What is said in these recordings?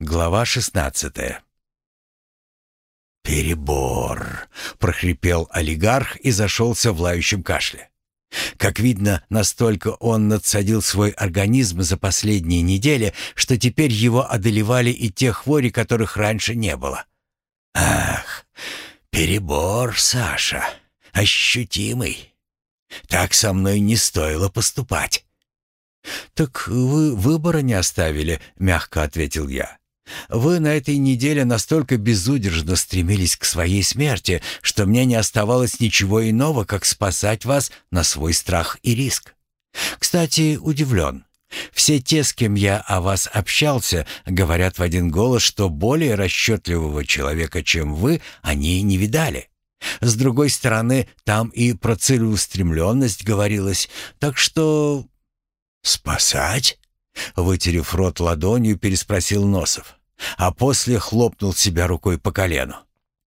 Глава шестнадцатая. «Перебор!» — прохрипел олигарх и зашелся в лающем кашле. Как видно, настолько он надсадил свой организм за последние недели, что теперь его одолевали и те хвори, которых раньше не было. «Ах, перебор, Саша, ощутимый. Так со мной не стоило поступать». «Так вы выбора не оставили», — мягко ответил я. Вы на этой неделе настолько безудержно стремились к своей смерти, что мне не оставалось ничего иного, как спасать вас на свой страх и риск. Кстати, удивлен. Все те, с кем я о вас общался, говорят в один голос, что более расчетливого человека, чем вы, они не видали. С другой стороны, там и про целеустремленность говорилось, так что... «Спасать?» Вытерев рот ладонью, переспросил Носов а после хлопнул себя рукой по колену.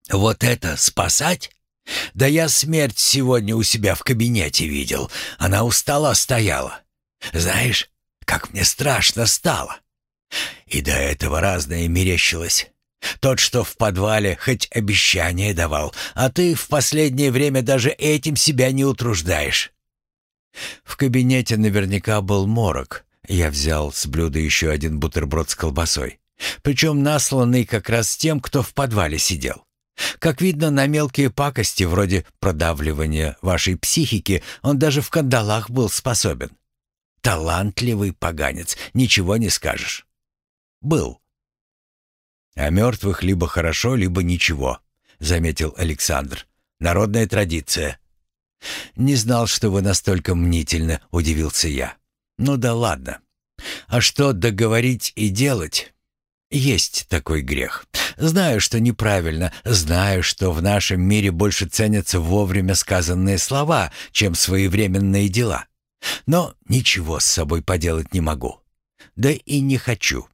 «Вот это спасать? Да я смерть сегодня у себя в кабинете видел. Она у стола стояла. Знаешь, как мне страшно стало. И до этого разное мерещилось. Тот, что в подвале, хоть обещание давал, а ты в последнее время даже этим себя не утруждаешь». В кабинете наверняка был морок. Я взял с блюда еще один бутерброд с колбасой. Причем насланный как раз тем, кто в подвале сидел. Как видно, на мелкие пакости, вроде продавливания вашей психики, он даже в кандалах был способен. Талантливый поганец, ничего не скажешь. Был. А мертвых либо хорошо, либо ничего, заметил Александр. Народная традиция. Не знал, что вы настолько мнительно, удивился я. Ну да ладно. А что договорить и делать, есть такой грех. Знаю, что неправильно, знаю, что в нашем мире больше ценятся вовремя сказанные слова, чем своевременные дела. Но ничего с собой поделать не могу. Да и не хочу.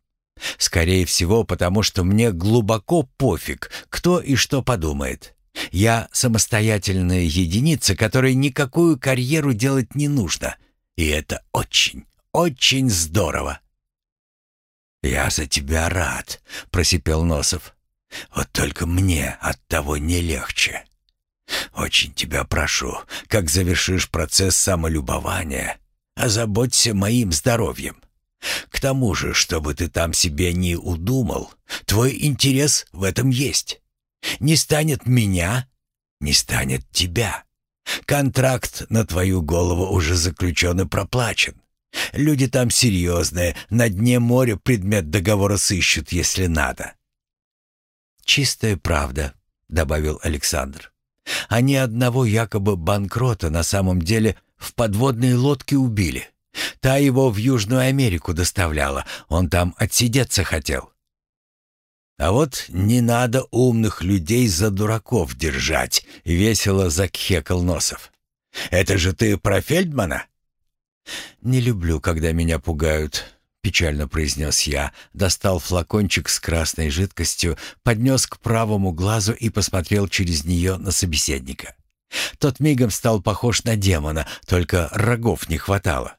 Скорее всего, потому что мне глубоко пофиг, кто и что подумает. Я самостоятельная единица, которой никакую карьеру делать не нужно. И это очень, очень здорово. «Я за тебя рад», — просипел Носов. «Вот только мне от того не легче. Очень тебя прошу, как завершишь процесс самолюбования, озаботься моим здоровьем. К тому же, чтобы ты там себе не удумал, твой интерес в этом есть. Не станет меня, не станет тебя. Контракт на твою голову уже заключен и проплачен. Люди там серьезные, на дне моря предмет договора сыщут, если надо». «Чистая правда», — добавил Александр. «А ни одного якобы банкрота на самом деле в подводной лодке убили. Та его в Южную Америку доставляла, он там отсидеться хотел». «А вот не надо умных людей за дураков держать», — весело закхекал Носов. «Это же ты про Фельдмана?» «Не люблю, когда меня пугают», — печально произнес я, достал флакончик с красной жидкостью, поднес к правому глазу и посмотрел через нее на собеседника. Тот мигом стал похож на демона, только рогов не хватало.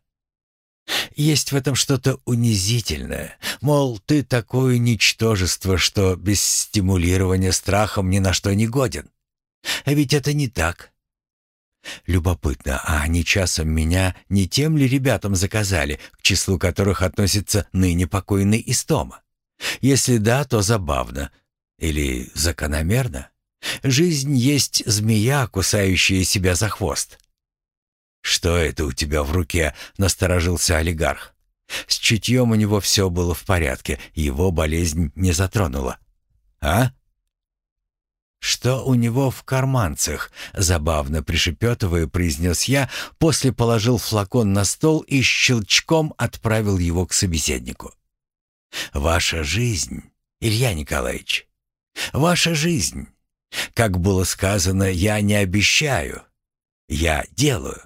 Есть в этом что-то унизительное. Мол, ты такое ничтожество, что без стимулирования страхом ни на что не годен. А ведь это не так. Любопытно, а они часом меня не тем ли ребятам заказали, к числу которых относится ныне покойный Истома? Если да, то забавно. Или закономерно? Жизнь есть змея, кусающая себя за хвост. «Что это у тебя в руке?» — насторожился олигарх. С чутьем у него все было в порядке, его болезнь не затронула. «А?» «Что у него в карманцах?» — забавно пришепетывая, произнес я, после положил флакон на стол и щелчком отправил его к собеседнику. «Ваша жизнь, Илья Николаевич, ваша жизнь. Как было сказано, я не обещаю, я делаю.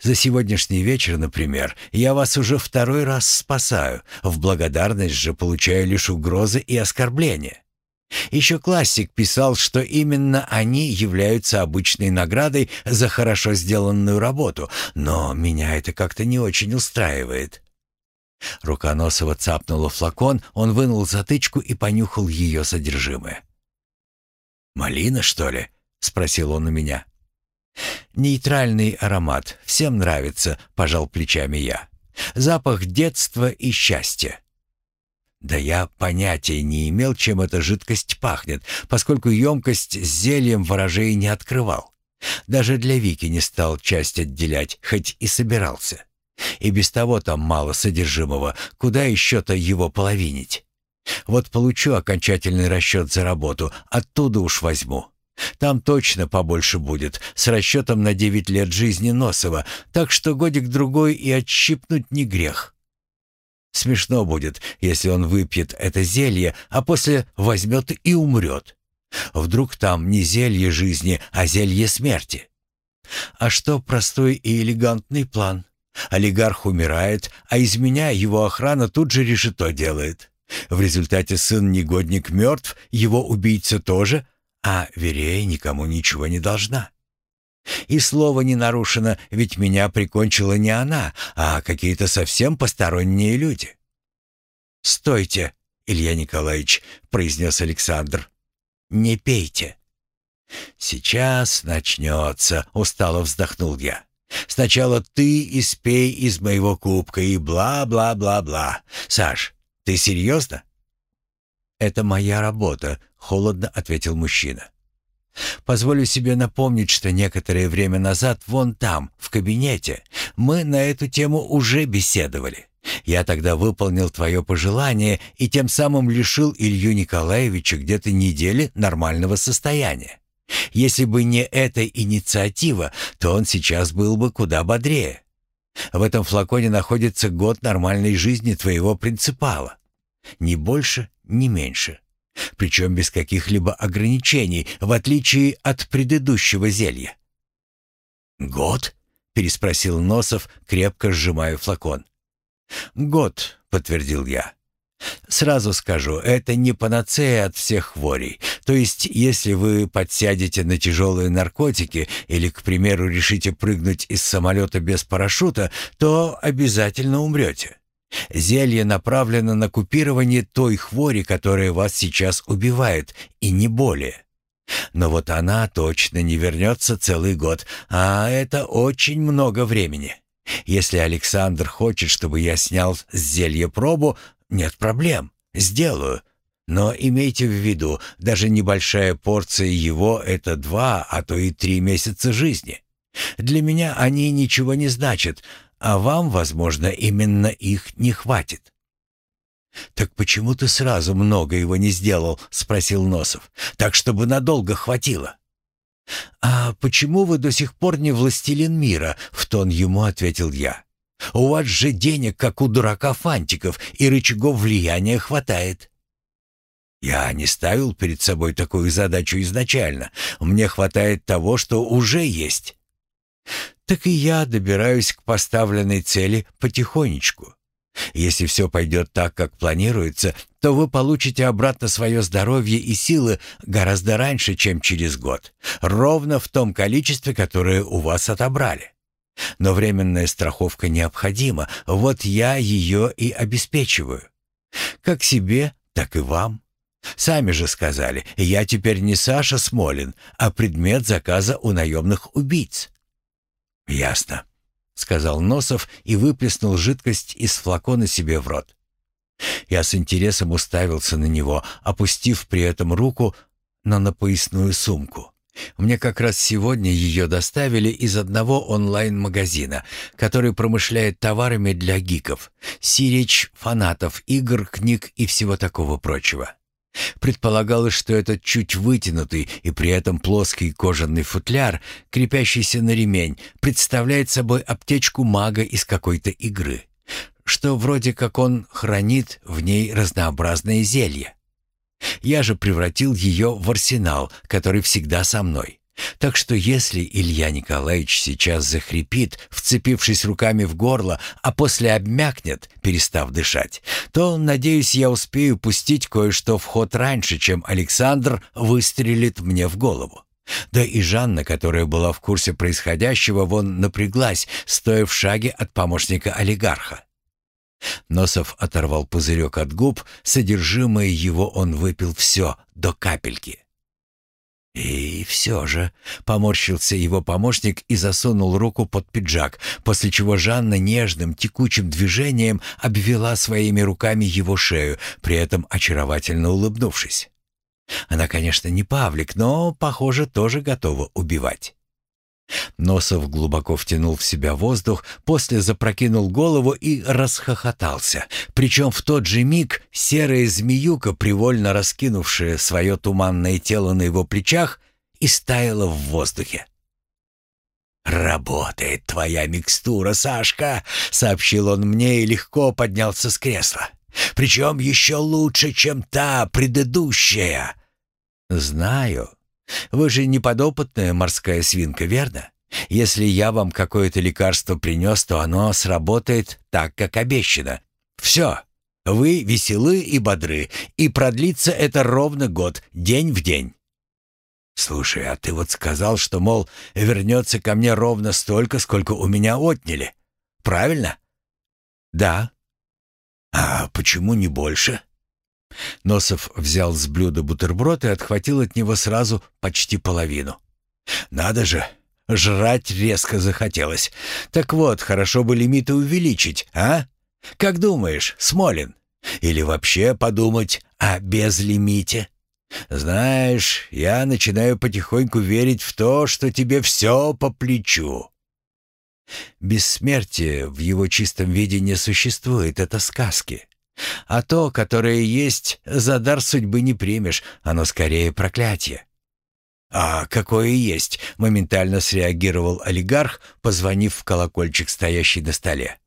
За сегодняшний вечер, например, я вас уже второй раз спасаю, в благодарность же получаю лишь угрозы и оскорбления». Еще классик писал, что именно они являются обычной наградой за хорошо сделанную работу, но меня это как-то не очень устраивает. Рука Носова цапнула флакон, он вынул затычку и понюхал ее содержимое. «Малина, что ли?» — спросил он у меня. «Нейтральный аромат. Всем нравится», — пожал плечами я. «Запах детства и счастья». Да я понятия не имел, чем эта жидкость пахнет, поскольку емкость с зельем ворожей не открывал. Даже для Вики не стал часть отделять, хоть и собирался. И без того там мало содержимого, куда еще-то его половинить. Вот получу окончательный расчет за работу, оттуда уж возьму. Там точно побольше будет, с расчетом на девять лет жизни Носова, так что годик-другой и отщипнуть не грех. Смешно будет, если он выпьет это зелье, а после возьмет и умрет. Вдруг там не зелье жизни, а зелье смерти. А что простой и элегантный план? Олигарх умирает, а из меня его охрана тут же решето делает. В результате сын-негодник мертв, его убийца тоже, а Верея никому ничего не должна. И слово не нарушено, ведь меня прикончила не она, а какие-то совсем посторонние люди. «Стойте, Илья Николаевич», — произнес Александр. «Не пейте». «Сейчас начнется», — устало вздохнул я. Сначала ты испей из моего кубка и бла-бла-бла-бла. Саш, ты серьезно?» «Это моя работа», — холодно ответил мужчина. «Позволю себе напомнить, что некоторое время назад вон там, в кабинете, мы на эту тему уже беседовали. Я тогда выполнил твое пожелание и тем самым лишил Илью Николаевича где-то недели нормального состояния. Если бы не эта инициатива, то он сейчас был бы куда бодрее. В этом флаконе находится год нормальной жизни твоего принципала. Ни больше, ни меньше. Причем без каких-либо ограничений, в отличие от предыдущего зелья. «Год?» — переспросил Носов, крепко сжимая флакон. «Год», — подтвердил я. Сразу скажу, это не панацея от всех хворей. То есть, если вы подсядете на тяжелые наркотики или, к примеру, решите прыгнуть из самолета без парашюта, то обязательно умрете. Зелье направлено на купирование той хвори, которая вас сейчас убивает, и не более. Но вот она точно не вернется целый год, а это очень много времени. Если Александр хочет, чтобы я снял с зелья пробу, нет проблем, сделаю. Но имейте в виду, даже небольшая порция его — это два, а то и три месяца жизни. Для меня они ничего не значат, а вам, возможно, именно их не хватит». «Так почему ты сразу много его не сделал?» — спросил Носов. «Так, чтобы надолго хватило». «А почему вы до сих пор не властелин мира?» — в тон ему ответил я. У вас же денег, как у дурака фантиков, и рычагов влияния хватает». «Я не ставил перед собой такую задачу изначально. Мне хватает того, что уже есть». «Так и я добираюсь к поставленной цели потихонечку. Если все пойдет так, как планируется, то вы получите обратно свое здоровье и силы гораздо раньше, чем через год. Ровно в том количестве, которое у вас отобрали. Но временная страховка необходима, вот я ее и обеспечиваю. Как себе, так и вам. Сами же сказали, я теперь не Саша Смолин, а предмет заказа у наемных убийц. «Ясно», — сказал Носов и выплеснул жидкость из флакона себе в рот. Я с интересом уставился на него, опустив при этом руку на напоясную сумку. Мне как раз сегодня ее доставили из одного онлайн-магазина, который промышляет товарами для гиков, сирич, фанатов игр, книг и всего такого прочего. Предполагалось, что этот чуть вытянутый и при этом плоский кожаный футляр, крепящийся на ремень, представляет собой аптечку мага из какой-то игры, что вроде как он хранит в ней разнообразные зелья. Я же превратил ее в арсенал, который всегда со мной. Так что если Илья Николаевич сейчас захрипит, вцепившись руками в горло, а после обмякнет, перестав дышать, то, надеюсь, я успею пустить кое-что в ход раньше, чем Александр выстрелит мне в голову. Да и Жанна, которая была в курсе происходящего, вон напряглась, стоя в шаге от помощника олигарха. Носов оторвал пузырек от губ, содержимое его он выпил все, до капельки. «И все же», — поморщился его помощник и засунул руку под пиджак, после чего Жанна нежным, текучим движением обвела своими руками его шею, при этом очаровательно улыбнувшись. Она, конечно, не Павлик, но, похоже, тоже готова убивать. Носов глубоко втянул в себя воздух, после запрокинул голову и расхохотался. Причем в тот же миг серая змеюка, привольно раскинувшая свое туманное тело на его плечах, истаяла в воздухе. «Работает твоя микстура, Сашка!» — сообщил он мне и легко поднялся с кресла. «Причем еще лучше, чем та предыдущая!» «Знаю. Вы же не подопытная морская свинка, верно? Если я вам какое-то лекарство принес, то оно сработает так, как обещано. Все. Вы веселы и бодры, и продлится это ровно год, день в день». «Слушай, а ты вот сказал, что, мол, вернется ко мне ровно столько, сколько у меня отняли. Правильно?» «Да». «А почему не больше?» Носов взял с блюда бутерброд и отхватил от него сразу почти половину. «Надо же, жрать резко захотелось. Так вот, хорошо бы лимиты увеличить, а? Как думаешь, Смолин? Или вообще подумать о безлимите?» «Знаешь, я начинаю потихоньку верить в то, что тебе все по плечу». Бессмертие в его чистом виде не существует, это сказки. А то, которое есть, за дар судьбы не примешь, оно скорее проклятие. «А какое есть?» — моментально среагировал олигарх, позвонив в колокольчик, стоящий на столе.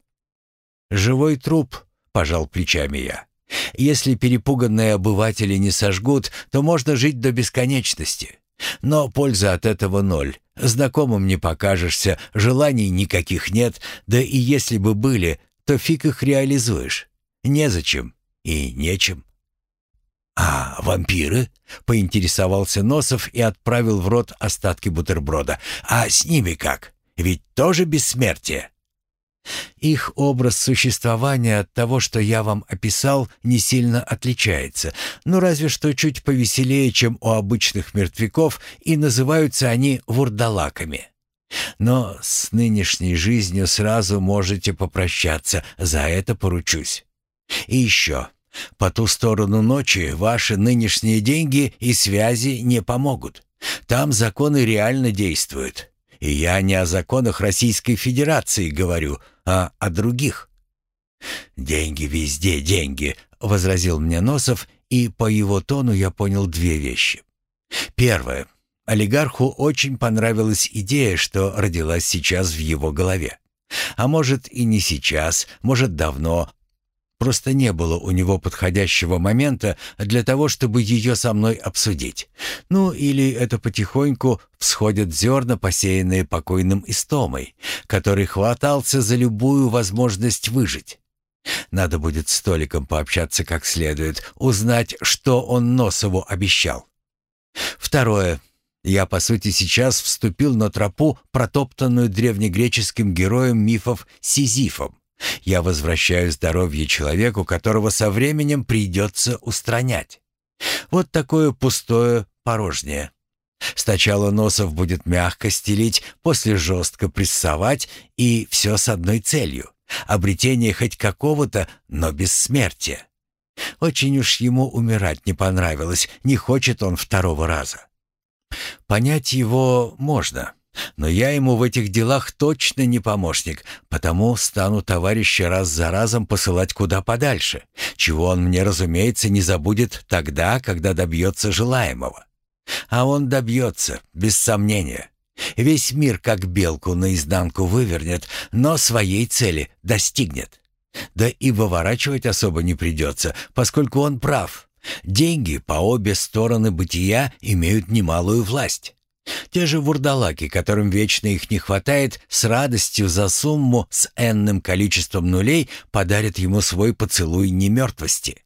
«Живой труп», — пожал плечами я. «Если перепуганные обыватели не сожгут, то можно жить до бесконечности. Но пользы от этого ноль. Знакомым не покажешься, желаний никаких нет, да и если бы были, то фиг их реализуешь. Незачем и нечем. «А вампиры?» — поинтересовался Носов и отправил в рот остатки бутерброда. «А с ними как? Ведь тоже бессмертие?» Их образ существования от того, что я вам описал, не сильно отличается, ну разве что чуть повеселее, чем у обычных мертвяков, и называются они вурдалаками. Но с нынешней жизнью сразу можете попрощаться, за это поручусь. И еще, по ту сторону ночи ваши нынешние деньги и связи не помогут. Там законы реально действуют. И я не о законах Российской Федерации говорю, а о других. «Деньги везде, деньги», — возразил мне Носов, и по его тону я понял две вещи. Первое. Олигарху очень понравилась идея, что родилась сейчас в его голове. А может и не сейчас, может давно, Просто не было у него подходящего момента для того, чтобы ее со мной обсудить. Ну, или это потихоньку всходят зерна, посеянные покойным истомой, который хватался за любую возможность выжить. Надо будет с Толиком пообщаться как следует, узнать, что он Носову обещал. Второе. Я, по сути, сейчас вступил на тропу, протоптанную древнегреческим героем мифов Сизифом. Я возвращаю здоровье человеку, которого со временем придется устранять. Вот такое пустое порожнее. Сначала Носов будет мягко стелить, после жестко прессовать, и все с одной целью — обретение хоть какого-то, но бессмертия. Очень уж ему умирать не понравилось, не хочет он второго раза. Понять его можно — но я ему в этих делах точно не помощник, потому стану товарища раз за разом посылать куда подальше, чего он мне, разумеется, не забудет тогда, когда добьется желаемого. А он добьется, без сомнения. Весь мир как белку наизнанку вывернет, но своей цели достигнет. Да и выворачивать особо не придется, поскольку он прав. Деньги по обе стороны бытия имеют немалую власть. Те же вурдалаки, которым вечно их не хватает, с радостью за сумму с энным количеством нулей подарят ему свой поцелуй немертвости.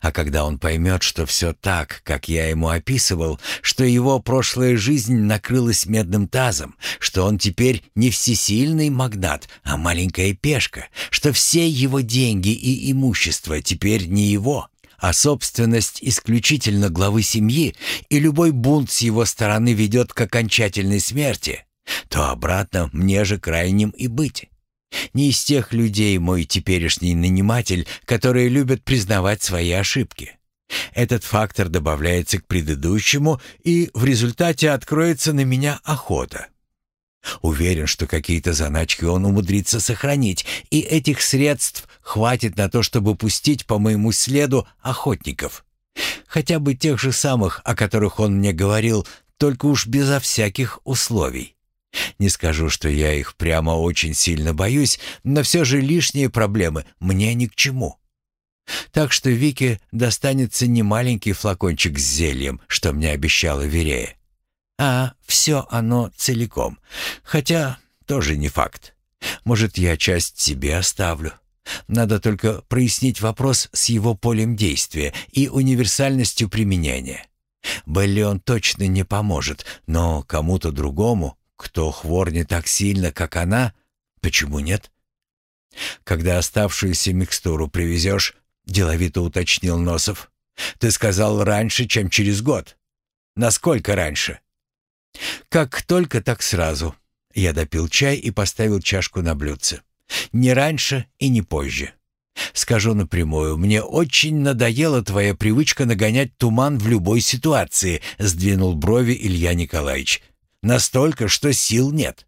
А когда он поймет, что все так, как я ему описывал, что его прошлая жизнь накрылась медным тазом, что он теперь не всесильный магнат, а маленькая пешка, что все его деньги и имущество теперь не его, а собственность исключительно главы семьи, и любой бунт с его стороны ведет к окончательной смерти, то обратно мне же крайним и быть. Не из тех людей мой теперешний наниматель, которые любят признавать свои ошибки. Этот фактор добавляется к предыдущему, и в результате откроется на меня охота. Уверен, что какие-то заначки он умудрится сохранить, и этих средств хватит на то, чтобы пустить по моему следу охотников. Хотя бы тех же самых, о которых он мне говорил, только уж безо всяких условий. Не скажу, что я их прямо очень сильно боюсь, но все же лишние проблемы мне ни к чему. Так что Вике достанется не маленький флакончик с зельем, что мне обещала Верея, а все оно целиком. Хотя тоже не факт. Может, я часть себе оставлю. Надо только прояснить вопрос с его полем действия и универсальностью применения. Белли он точно не поможет, но кому-то другому кто хвор не так сильно, как она? Почему нет? Когда оставшуюся микстуру привезешь, деловито уточнил Носов. Ты сказал раньше, чем через год. Насколько раньше? Как только, так сразу. Я допил чай и поставил чашку на блюдце. Не раньше и не позже. Скажу напрямую, мне очень надоела твоя привычка нагонять туман в любой ситуации, сдвинул брови Илья Николаевич. Настолько, что сил нет.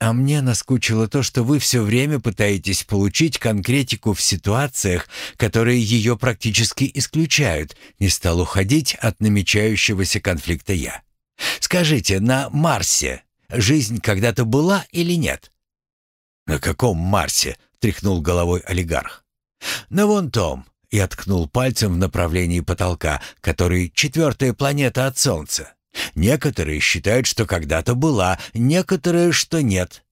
А мне наскучило то, что вы все время пытаетесь получить конкретику в ситуациях, которые ее практически исключают, не стал уходить от намечающегося конфликта я. Скажите, на Марсе жизнь когда-то была или нет? На каком Марсе? тряхнул головой олигарх. На вон том, и откнул пальцем в направлении потолка, который четвертая планета от Солнца. Некоторые считают, что когда-то была, некоторые, что нет.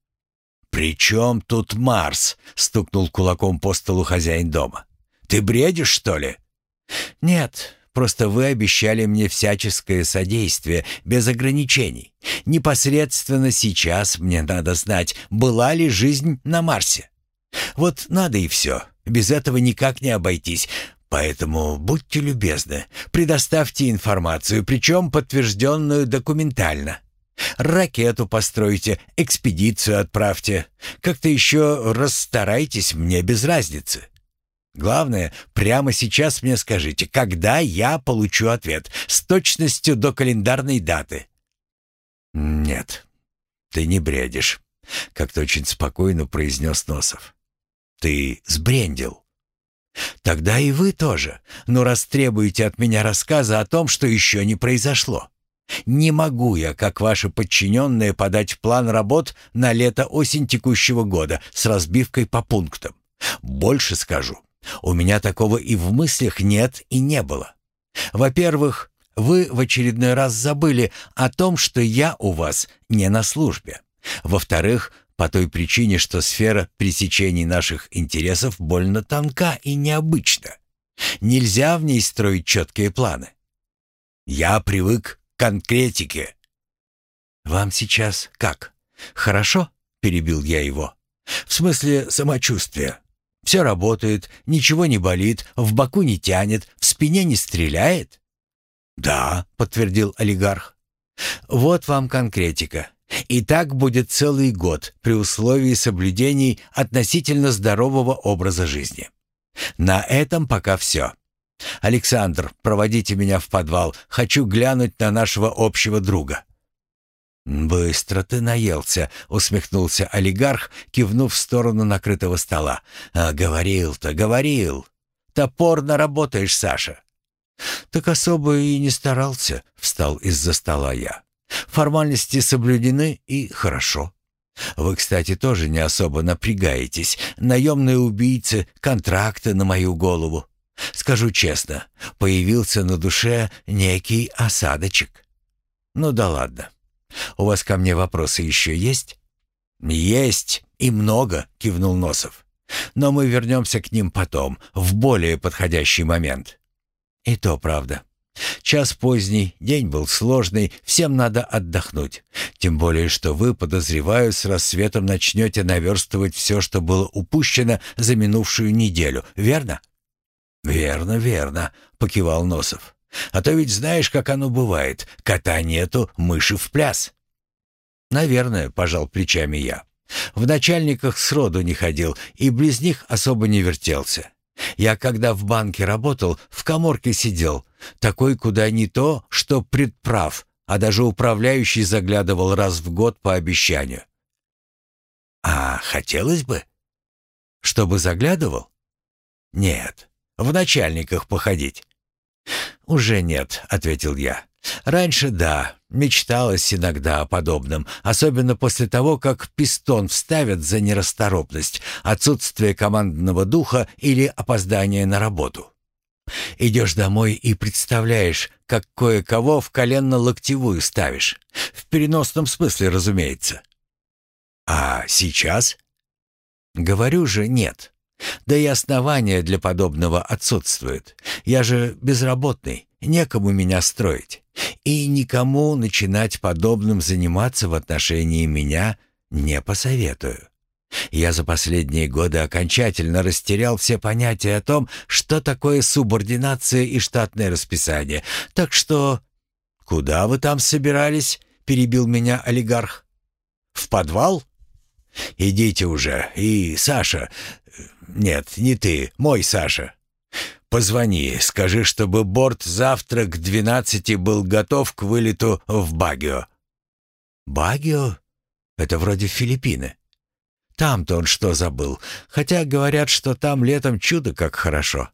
«При чем тут Марс?» — стукнул кулаком по столу хозяин дома. «Ты бредишь, что ли?» «Нет, просто вы обещали мне всяческое содействие, без ограничений. Непосредственно сейчас мне надо знать, была ли жизнь на Марсе. Вот надо и все. Без этого никак не обойтись. Поэтому будьте любезны, предоставьте информацию, причем подтвержденную документально. Ракету постройте, экспедицию отправьте. Как-то еще расстарайтесь, мне без разницы. Главное, прямо сейчас мне скажите, когда я получу ответ, с точностью до календарной даты. Нет, ты не бредишь, как-то очень спокойно произнес Носов. Ты сбрендил. Тогда и вы тоже, но растребуете от меня рассказа о том, что еще не произошло. Не могу я, как ваши подчиненные, подать план работ на лето-осень текущего года с разбивкой по пунктам. Больше скажу, у меня такого и в мыслях нет и не было. Во-первых, вы в очередной раз забыли о том, что я у вас не на службе. Во-вторых, по той причине, что сфера пресечений наших интересов больно тонка и необычна. Нельзя в ней строить четкие планы. Я привык к конкретике. «Вам сейчас как? Хорошо?» — перебил я его. «В смысле самочувствия. Все работает, ничего не болит, в боку не тянет, в спине не стреляет?» «Да», — подтвердил олигарх. «Вот вам конкретика. И так будет целый год при условии соблюдений относительно здорового образа жизни. На этом пока все. Александр, проводите меня в подвал. Хочу глянуть на нашего общего друга. «Быстро ты наелся», — усмехнулся олигарх, кивнув в сторону накрытого стола. «А говорил-то, говорил. Топорно работаешь, Саша». «Так особо и не старался», — встал из-за стола я. Формальности соблюдены и хорошо. Вы, кстати, тоже не особо напрягаетесь. Наемные убийцы, контракты на мою голову. Скажу честно, появился на душе некий осадочек. Ну да ладно. У вас ко мне вопросы еще есть? Есть и много, кивнул Носов. Но мы вернемся к ним потом, в более подходящий момент. И то правда. Час поздний, день был сложный, всем надо отдохнуть. Тем более, что вы, подозреваю, с рассветом начнете наверстывать все, что было упущено за минувшую неделю, верно? «Верно, верно», — покивал Носов. «А то ведь знаешь, как оно бывает. Кота нету, мыши в пляс». «Наверное», — пожал плечами я. «В начальниках сроду не ходил и близ них особо не вертелся. Я, когда в банке работал, в коморке сидел, такой куда не то, что предправ, а даже управляющий заглядывал раз в год по обещанию». «А хотелось бы?» «Чтобы заглядывал?» «Нет, в начальниках походить». «Уже нет», — ответил я. Раньше да, мечталось иногда о подобном, особенно после того, как пистон вставят за нерасторопность, отсутствие командного духа или опоздание на работу. Идешь домой и представляешь, как кое-кого в коленно-локтевую ставишь. В переносном смысле, разумеется. А сейчас? Говорю же, нет. Да и основания для подобного отсутствуют. Я же безработный, некому меня строить. И никому начинать подобным заниматься в отношении меня не посоветую. Я за последние годы окончательно растерял все понятия о том, что такое субординация и штатное расписание. Так что... «Куда вы там собирались?» — перебил меня олигарх. «В подвал?» «Идите уже. И Саша... Нет, не ты, мой Саша. Позвони, скажи, чтобы борт завтра к двенадцати был готов к вылету в Багио». «Багио? Это вроде Филиппины. Там-то он что забыл, хотя говорят, что там летом чудо как хорошо».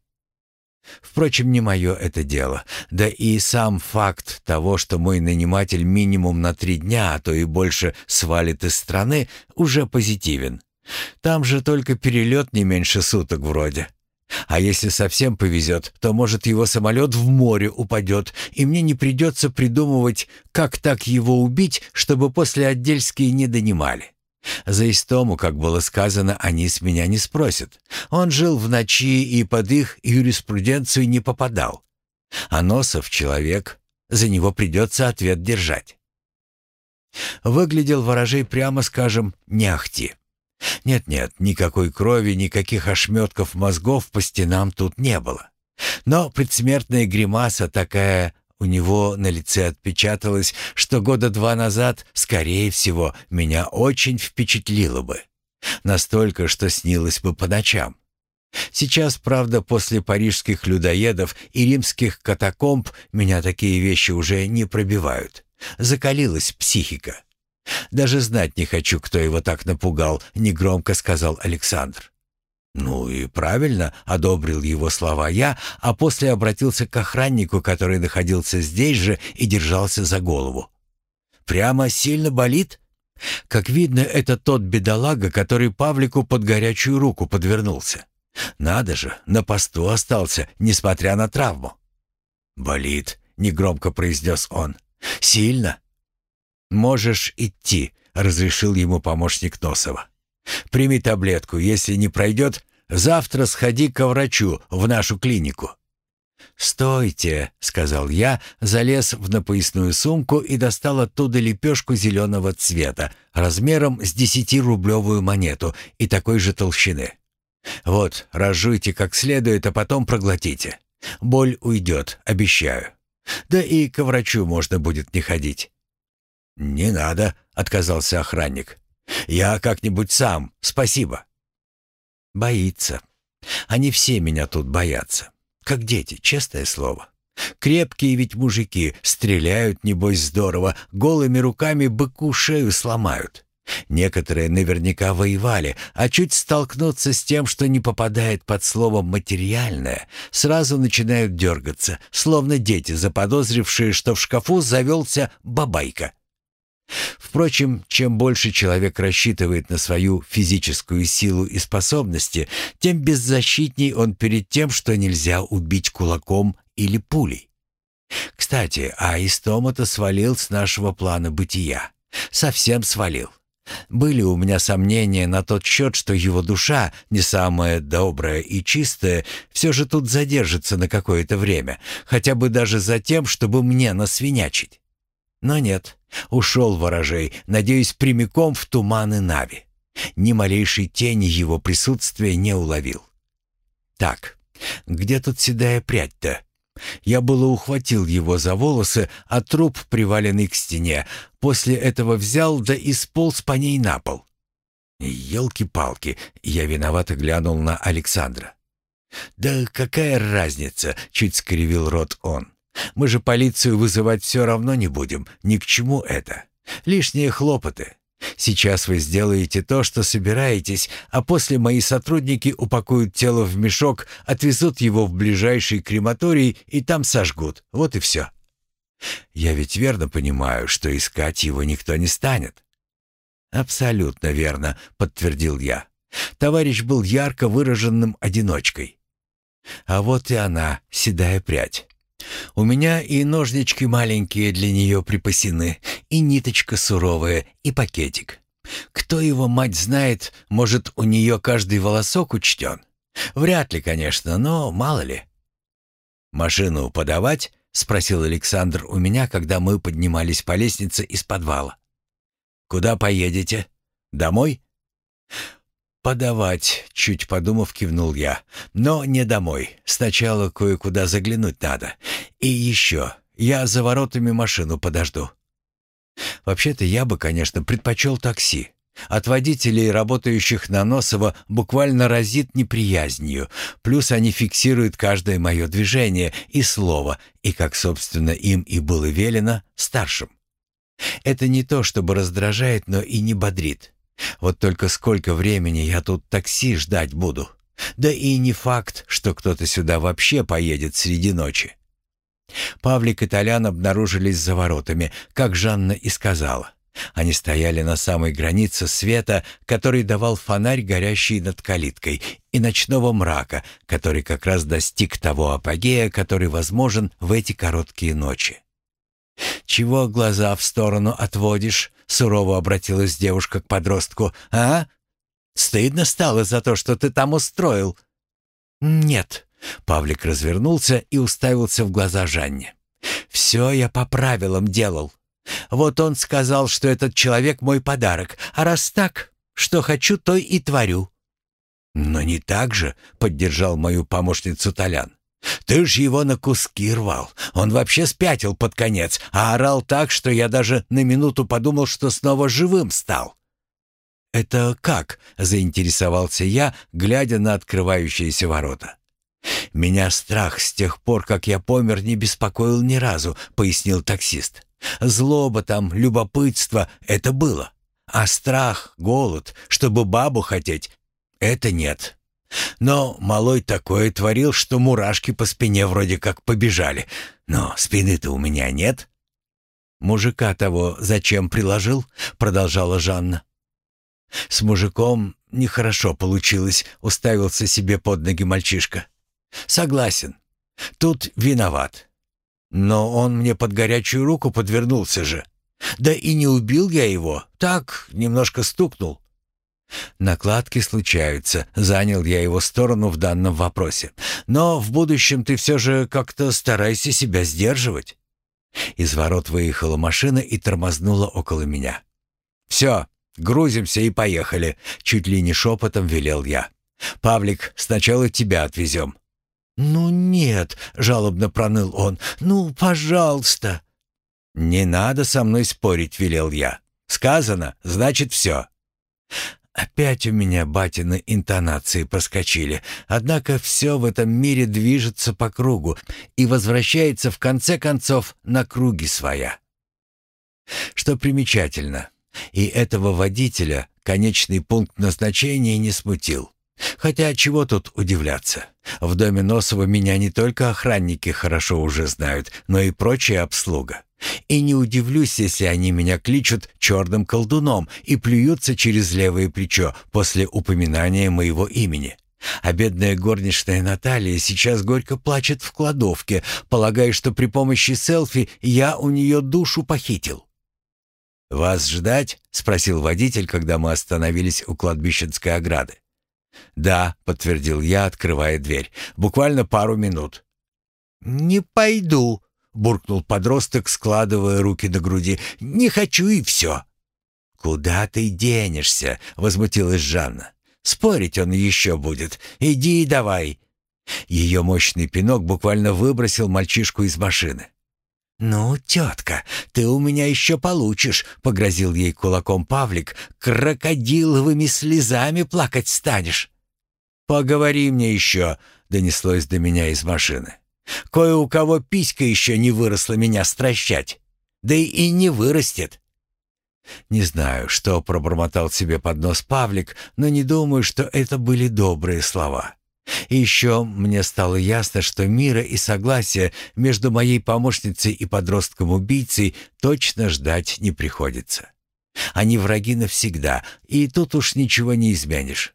Впрочем, не мое это дело. Да и сам факт того, что мой наниматель минимум на три дня, а то и больше свалит из страны, уже позитивен. Там же только перелет не меньше суток вроде. А если совсем повезет, то, может, его самолет в море упадет, и мне не придется придумывать, как так его убить, чтобы после отдельские не донимали. За истому, как было сказано, они с меня не спросят. Он жил в ночи и под их юриспруденцию не попадал. А Носов человек, за него придется ответ держать. Выглядел ворожей, прямо скажем, не ахти. Нет-нет, никакой крови, никаких ошметков мозгов по стенам тут не было. Но предсмертная гримаса такая у него на лице отпечаталась, что года два назад, скорее всего, меня очень впечатлило бы. Настолько, что снилось бы по ночам. Сейчас, правда, после парижских людоедов и римских катакомб меня такие вещи уже не пробивают. Закалилась психика. «Даже знать не хочу, кто его так напугал», — негромко сказал Александр. «Ну и правильно», — одобрил его слова я, а после обратился к охраннику, который находился здесь же и держался за голову. «Прямо сильно болит?» Как видно, это тот бедолага, который Павлику под горячую руку подвернулся. Надо же, на посту остался, несмотря на травму. «Болит», — негромко произнес он. «Сильно?» «Можешь идти», — разрешил ему помощник Носова. «Прими таблетку. Если не пройдет, завтра сходи ко врачу в нашу клинику». «Стойте», — сказал я, залез в напоясную сумку и достал оттуда лепешку зеленого цвета, размером с десятирублевую монету и такой же толщины. «Вот, разжуйте как следует, а потом проглотите. Боль уйдет, обещаю. Да и к врачу можно будет не ходить. «Не надо», — отказался охранник. «Я как-нибудь сам, спасибо». «Боится. Они все меня тут боятся. Как дети, честное слово. Крепкие ведь мужики, стреляют, небось, здорово, голыми руками быку шею сломают. Некоторые наверняка воевали, а чуть столкнуться с тем, что не попадает под слово «материальное», сразу начинают дергаться, словно дети, заподозрившие, что в шкафу завелся бабайка. Впрочем, чем больше человек рассчитывает на свою физическую силу и способности, тем беззащитней он перед тем, что нельзя убить кулаком или пулей. Кстати, а Истома-то свалил с нашего плана бытия. Совсем свалил. Были у меня сомнения на тот счет, что его душа, не самая добрая и чистая, все же тут задержится на какое-то время, хотя бы даже за тем, чтобы мне насвинячить. Но нет, ушел ворожей, надеюсь, прямиком в туманы Нави. Ни малейшей тени его присутствия не уловил. Так, где тут седая прядь-то? Я было ухватил его за волосы, а труп, приваленный к стене, после этого взял да и сполз по ней на пол. Елки-палки, я виновато глянул на Александра. «Да какая разница?» — чуть скривил рот он. «Мы же полицию вызывать все равно не будем, ни к чему это. Лишние хлопоты. Сейчас вы сделаете то, что собираетесь, а после мои сотрудники упакуют тело в мешок, отвезут его в ближайший крематорий и там сожгут. Вот и все. Я ведь верно понимаю, что искать его никто не станет. Абсолютно верно, подтвердил я. Товарищ был ярко выраженным одиночкой. А вот и она, седая прядь. У меня и ножнички маленькие для нее припасены, и ниточка суровая, и пакетик. Кто его мать знает, может, у нее каждый волосок учтен? Вряд ли, конечно, но мало ли. «Машину подавать?» — спросил Александр у меня, когда мы поднимались по лестнице из подвала. «Куда поедете? Домой?» «Подавать», — чуть подумав, кивнул я. «Но не домой. Сначала кое-куда заглянуть надо. И еще, я за воротами машину подожду». Вообще-то я бы, конечно, предпочел такси. От водителей, работающих на Носово, буквально разит неприязнью. Плюс они фиксируют каждое мое движение и слово, и, как, собственно, им и было велено, старшим. Это не то, чтобы раздражает, но и не бодрит. Вот только сколько времени я тут такси ждать буду. Да и не факт, что кто-то сюда вообще поедет среди ночи. Павлик и Толян обнаружились за воротами, как Жанна и сказала. Они стояли на самой границе света, который давал фонарь, горящий над калиткой, и ночного мрака, который как раз достиг того апогея, который возможен в эти короткие ночи. «Чего глаза в сторону отводишь?» — сурово обратилась девушка к подростку. «А? Стыдно стало за то, что ты там устроил?» «Нет». Павлик развернулся и уставился в глаза Жанне. «Все я по правилам делал. Вот он сказал, что этот человек мой подарок, а раз так, что хочу, то и творю». «Но не так же», — поддержал мою помощницу Толян. Ты ж его на куски рвал. Он вообще спятил под конец, а орал так, что я даже на минуту подумал, что снова живым стал. «Это как?» — заинтересовался я, глядя на открывающиеся ворота. «Меня страх с тех пор, как я помер, не беспокоил ни разу», — пояснил таксист. «Злоба там, любопытство — это было. А страх, голод, чтобы бабу хотеть — это нет. Но малой такое творил, что мурашки по спине вроде как побежали. Но спины-то у меня нет. «Мужика того зачем приложил?» — продолжала Жанна. «С мужиком нехорошо получилось», — уставился себе под ноги мальчишка. «Согласен. Тут виноват. Но он мне под горячую руку подвернулся же. Да и не убил я его, так, немножко стукнул. Накладки случаются, занял я его сторону в данном вопросе. Но в будущем ты все же как-то старайся себя сдерживать. Из ворот выехала машина и тормознула около меня. «Все, грузимся и поехали», — чуть ли не шепотом велел я. «Павлик, сначала тебя отвезем». «Ну нет», — жалобно проныл он, — «ну, пожалуйста». «Не надо со мной спорить», — велел я. «Сказано, значит, все». Опять у меня батины интонации проскочили. Однако все в этом мире движется по кругу и возвращается в конце концов на круги своя. Что примечательно, и этого водителя конечный пункт назначения не смутил. Хотя чего тут удивляться? В доме Носова меня не только охранники хорошо уже знают, но и прочая обслуга. И не удивлюсь, если они меня кличут черным колдуном и плюются через левое плечо после упоминания моего имени. А бедная горничная Наталья сейчас горько плачет в кладовке, полагая, что при помощи селфи я у нее душу похитил. «Вас ждать?» — спросил водитель, когда мы остановились у кладбищенской ограды. «Да», — подтвердил я, открывая дверь. «Буквально пару минут». «Не пойду», — буркнул подросток, складывая руки на груди. «Не хочу и все». «Куда ты денешься?» — возмутилась Жанна. «Спорить он еще будет. Иди и давай». Ее мощный пинок буквально выбросил мальчишку из машины. «Ну, тетка, ты у меня еще получишь», — погрозил ей кулаком Павлик. «Крокодиловыми слезами плакать станешь». «Поговори мне еще», — донеслось до меня из машины. «Кое у кого писька еще не выросла меня стращать. Да и не вырастет». Не знаю, что пробормотал себе под нос Павлик, но не думаю, что это были добрые слова. И еще мне стало ясно, что мира и согласия между моей помощницей и подростком-убийцей точно ждать не приходится. Они враги навсегда, и тут уж ничего не изменишь.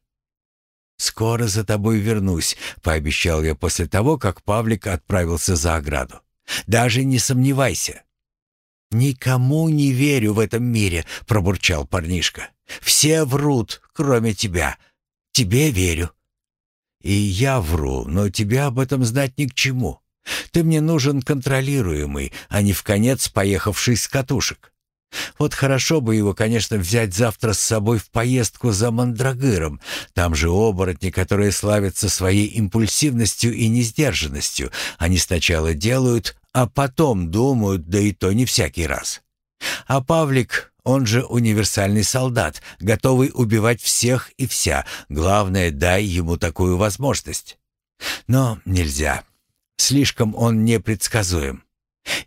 «Скоро за тобой вернусь», — пообещал я после того, как Павлик отправился за ограду. «Даже не сомневайся». «Никому не верю в этом мире», — пробурчал парнишка. «Все врут, кроме тебя. Тебе верю». «И я вру, но тебе об этом знать ни к чему. Ты мне нужен контролируемый, а не в конец поехавший с катушек. Вот хорошо бы его, конечно, взять завтра с собой в поездку за Мандрагыром. Там же оборотни, которые славятся своей импульсивностью и несдержанностью. Они сначала делают, а потом думают, да и то не всякий раз. А Павлик, он же универсальный солдат, готовый убивать всех и вся. Главное, дай ему такую возможность. Но нельзя. Слишком он непредсказуем.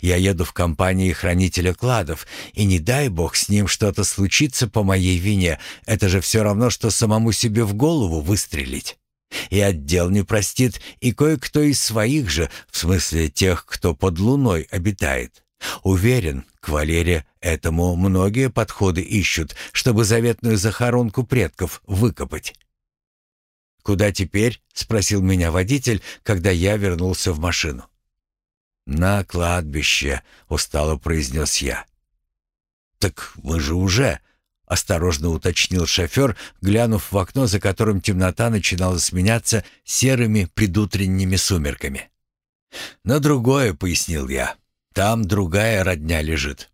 Я еду в компании хранителя кладов, и не дай бог с ним что-то случится по моей вине, это же все равно, что самому себе в голову выстрелить. И отдел не простит, и кое-кто из своих же, в смысле тех, кто под луной обитает. Уверен, к Валере этому многие подходы ищут, чтобы заветную захоронку предков выкопать. «Куда теперь?» — спросил меня водитель, когда я вернулся в машину. «На кладбище», — устало произнес я. «Так мы же уже», — осторожно уточнил шофер, глянув в окно, за которым темнота начинала сменяться серыми предутренними сумерками. «На другое», — пояснил я, — «там другая родня лежит».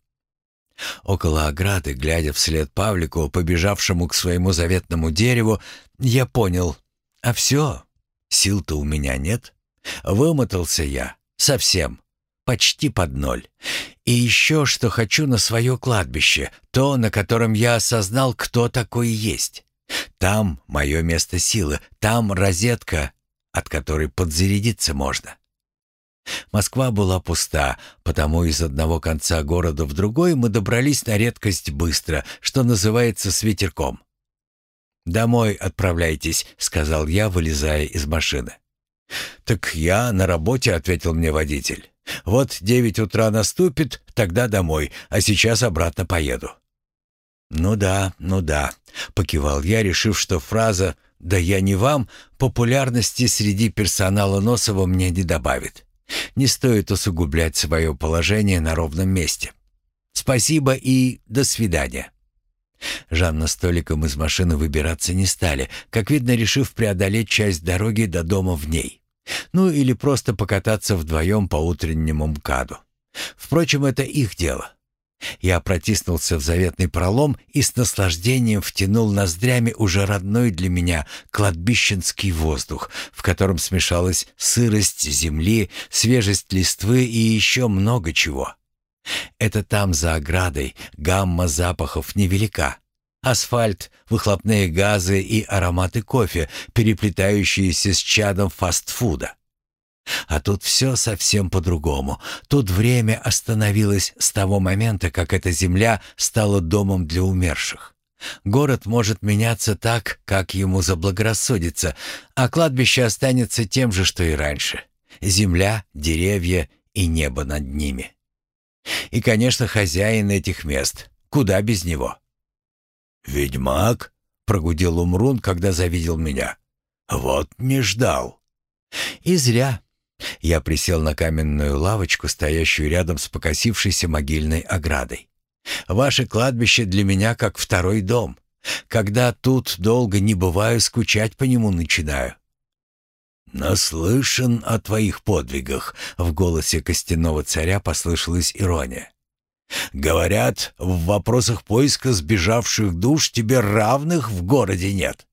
Около ограды, глядя вслед Павлику, побежавшему к своему заветному дереву, я понял, а все, сил-то у меня нет. Вымотался я, совсем почти под ноль. И еще что хочу на свое кладбище, то, на котором я осознал, кто такой есть. Там мое место силы, там розетка, от которой подзарядиться можно. Москва была пуста, потому из одного конца города в другой мы добрались на редкость быстро, что называется с ветерком. «Домой отправляйтесь», — сказал я, вылезая из машины. «Так я на работе», — ответил мне водитель. Вот девять утра наступит, тогда домой, а сейчас обратно поеду». «Ну да, ну да», — покивал я, решив, что фраза «да я не вам» популярности среди персонала Носова мне не добавит. Не стоит усугублять свое положение на ровном месте. Спасибо и до свидания. Жанна с Толиком из машины выбираться не стали, как видно, решив преодолеть часть дороги до дома в ней. Ну или просто покататься вдвоем по утреннему МКАДу. Впрочем, это их дело. Я протиснулся в заветный пролом и с наслаждением втянул ноздрями уже родной для меня кладбищенский воздух, в котором смешалась сырость земли, свежесть листвы и еще много чего. Это там за оградой гамма запахов невелика. Асфальт, выхлопные газы и ароматы кофе, переплетающиеся с чадом фастфуда. А тут все совсем по-другому. Тут время остановилось с того момента, как эта земля стала домом для умерших. Город может меняться так, как ему заблагорассудится, а кладбище останется тем же, что и раньше. Земля, деревья и небо над ними. И, конечно, хозяин этих мест. Куда без него? «Ведьмак?» — прогудел Умрун, когда завидел меня. «Вот не ждал». «И зря». Я присел на каменную лавочку, стоящую рядом с покосившейся могильной оградой. Ваше кладбище для меня как второй дом. Когда тут долго не бываю, скучать по нему начинаю». «Наслышан о твоих подвигах», — в голосе костяного царя послышалась ирония. «Говорят, в вопросах поиска сбежавших душ тебе равных в городе нет.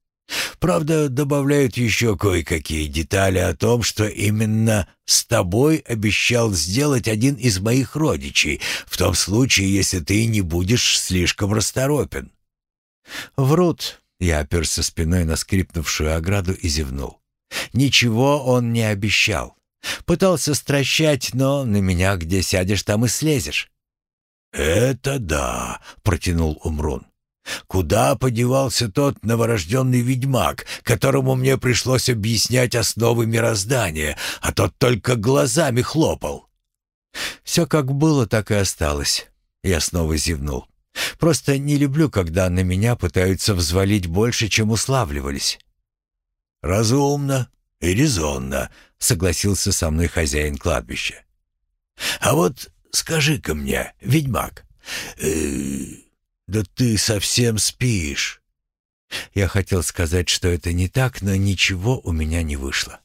Правда, добавляют еще кое-какие детали о том, что именно с тобой обещал сделать один из моих родичей, в том случае, если ты не будешь слишком расторопен». «Врут», — я оперся спиной на скрипнувшую ограду и зевнул. «Ничего он не обещал. Пытался стращать, но на меня где сядешь, там и слезешь». «Это да», — протянул Умрун. Куда подевался тот новорожденный ведьмак, которому мне пришлось объяснять основы мироздания, а тот только глазами хлопал? Все как было, так и осталось. Я снова зевнул. Просто не люблю, когда на меня пытаются взвалить больше, чем уславливались. «Разумно и резонно», — согласился со мной хозяин кладбища. «А вот скажи-ка мне, ведьмак, э, «Да ты совсем спишь!» Я хотел сказать, что это не так, но ничего у меня не вышло.